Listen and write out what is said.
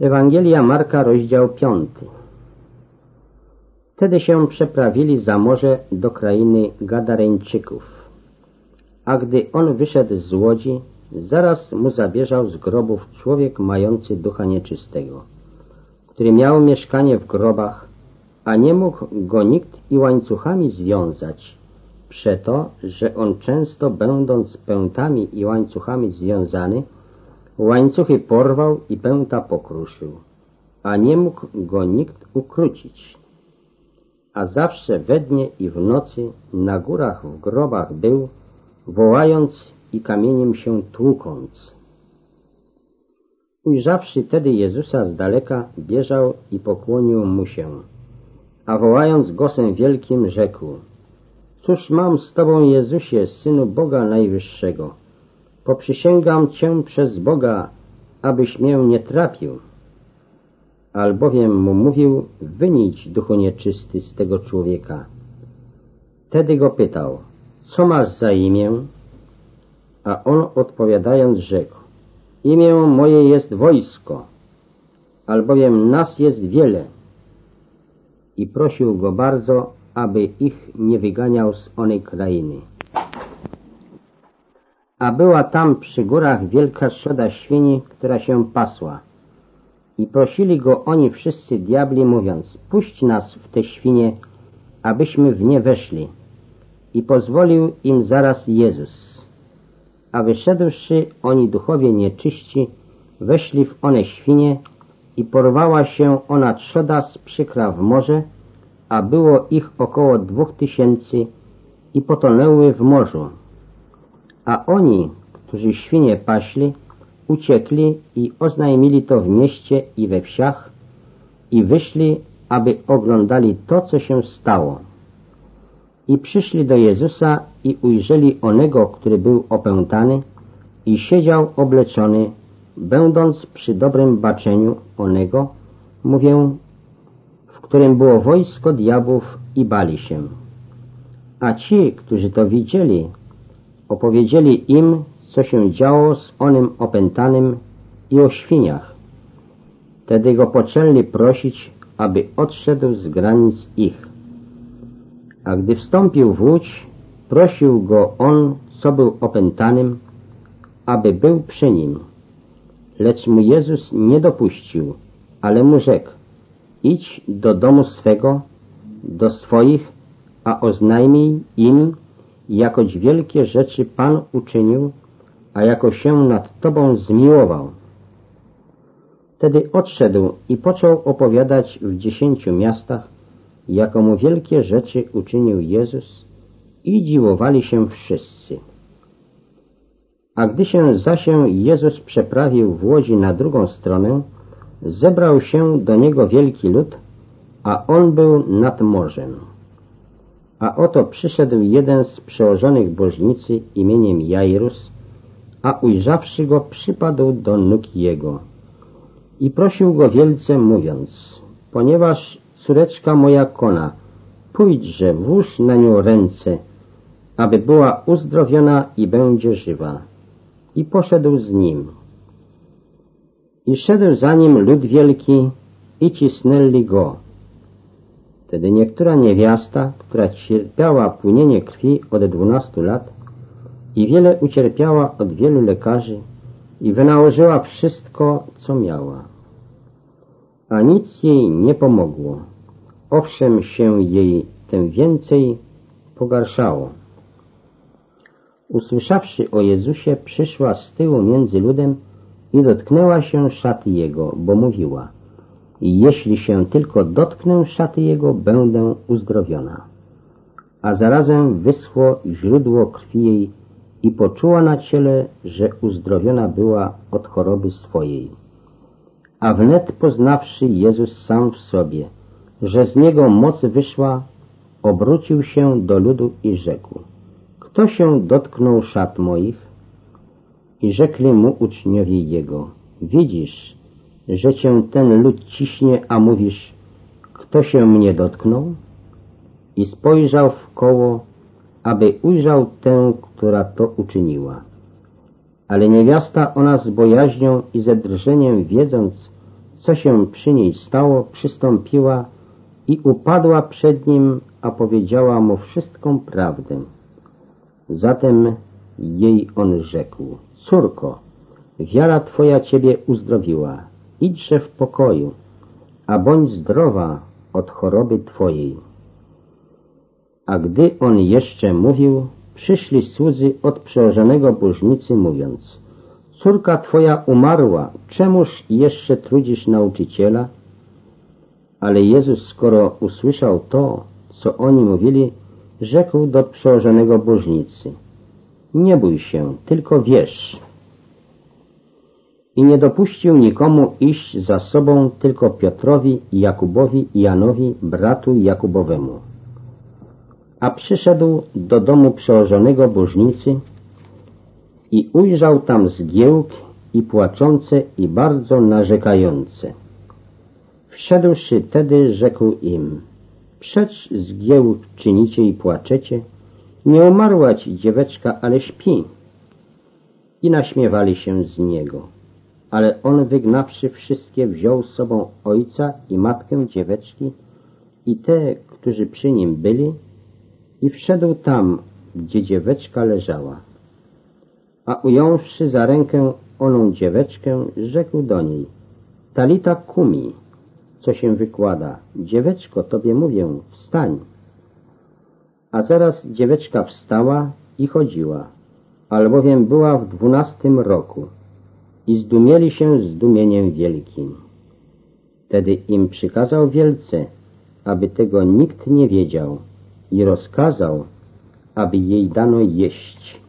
Ewangelia Marka, rozdział piąty. Wtedy się przeprawili za morze do krainy Gadareńczyków. A gdy on wyszedł z łodzi, zaraz mu zabierzał z grobów człowiek mający ducha nieczystego, który miał mieszkanie w grobach, a nie mógł go nikt i łańcuchami związać, przeto, że on często będąc pętami i łańcuchami związany, Łańcuchy porwał i pęta pokruszył, a nie mógł go nikt ukrócić. A zawsze we dnie i w nocy na górach w grobach był, wołając i kamieniem się tłukąc. Ujrzawszy tedy Jezusa z daleka, bieżał i pokłonił mu się, a wołając głosem wielkim rzekł, Cóż mam z Tobą, Jezusie, Synu Boga Najwyższego? Poprzysięgam Cię przez Boga, abyś mię nie trapił. Albowiem mu mówił, wynić duchu nieczysty z tego człowieka. Wtedy go pytał, co masz za imię? A on odpowiadając rzekł, imię moje jest wojsko, albowiem nas jest wiele. I prosił go bardzo, aby ich nie wyganiał z onej krainy a była tam przy górach wielka szoda świni, która się pasła. I prosili go oni wszyscy diabli, mówiąc, puść nas w te świnie, abyśmy w nie weszli. I pozwolił im zaraz Jezus. A wyszedłszy oni duchowie nieczyści, weszli w one świnie i porwała się ona trzoda z przykra w morze, a było ich około dwóch tysięcy i potonęły w morzu a oni, którzy świnie paśli, uciekli i oznajmili to w mieście i we wsiach i wyszli, aby oglądali to, co się stało. I przyszli do Jezusa i ujrzeli onego, który był opętany i siedział obleczony, będąc przy dobrym baczeniu onego, mówię, w którym było wojsko diabłów i bali się. A ci, którzy to widzieli, opowiedzieli im, co się działo z onym opętanym i o świniach. Wtedy go poczęli prosić, aby odszedł z granic ich. A gdy wstąpił w łódź, prosił go on, co był opętanym, aby był przy nim. Lecz mu Jezus nie dopuścił, ale mu rzekł, idź do domu swego, do swoich, a oznajmij im, jakoć wielkie rzeczy Pan uczynił, a jako się nad Tobą zmiłował. Wtedy odszedł i począł opowiadać w dziesięciu miastach, jakomu wielkie rzeczy uczynił Jezus i dziwowali się wszyscy. A gdy się zasię Jezus przeprawił w łodzi na drugą stronę, zebrał się do niego wielki lud, a on był nad morzem. A oto przyszedł jeden z przełożonych bożnicy imieniem Jairus, a ujrzawszy go przypadł do nóg jego i prosił go wielce mówiąc, ponieważ córeczka moja kona, pójdźże, włóż na nią ręce, aby była uzdrowiona i będzie żywa. I poszedł z nim. I szedł za nim lud wielki i cisnęli go, Wtedy niektóra niewiasta, która cierpiała płynienie krwi od dwunastu lat i wiele ucierpiała od wielu lekarzy i wynałożyła wszystko, co miała. A nic jej nie pomogło. Owszem się jej tym więcej pogarszało. Usłyszawszy o Jezusie, przyszła z tyłu między ludem i dotknęła się szaty Jego, bo mówiła – i jeśli się tylko dotknę szaty jego, będę uzdrowiona. A zarazem wyschło źródło krwi jej i poczuła na ciele, że uzdrowiona była od choroby swojej. A wnet poznawszy Jezus sam w sobie, że z niego moc wyszła, obrócił się do ludu i rzekł, kto się dotknął szat moich? I rzekli mu uczniowie jego, widzisz, że cię ten lud ciśnie, a mówisz, kto się mnie dotknął? I spojrzał w koło, aby ujrzał tę, która to uczyniła. Ale niewiasta ona z bojaźnią i ze drżeniem wiedząc, co się przy niej stało, przystąpiła i upadła przed nim, a powiedziała mu wszystką prawdę. Zatem jej on rzekł, córko, wiara twoja ciebie uzdrowiła, idźże w pokoju, a bądź zdrowa od choroby twojej. A gdy on jeszcze mówił, przyszli słudzy od przełożonego bożnicy, mówiąc, córka twoja umarła, czemuż jeszcze trudzisz nauczyciela? Ale Jezus, skoro usłyszał to, co oni mówili, rzekł do przełożonego bożnicy, nie bój się, tylko wierz. I nie dopuścił nikomu iść za sobą, tylko Piotrowi, Jakubowi i Janowi, bratu Jakubowemu. A przyszedł do domu przełożonego bożnicy i ujrzał tam zgiełk i płaczące i bardzo narzekające. Wszedłszy tedy, rzekł im, przecz zgiełk czynicie i płaczecie, nie umarła ci dzieweczka, ale śpi. I naśmiewali się z niego. Ale on wygnawszy wszystkie wziął z sobą ojca i matkę dzieweczki i te, którzy przy nim byli i wszedł tam, gdzie dzieweczka leżała. A ująwszy za rękę oną dzieweczkę, rzekł do niej, Talita kumi, co się wykłada, dzieweczko, tobie mówię, wstań. A zaraz dzieweczka wstała i chodziła, albowiem była w dwunastym roku i zdumieli się zdumieniem wielkim. Wtedy im przykazał wielce, aby tego nikt nie wiedział i rozkazał, aby jej dano jeść.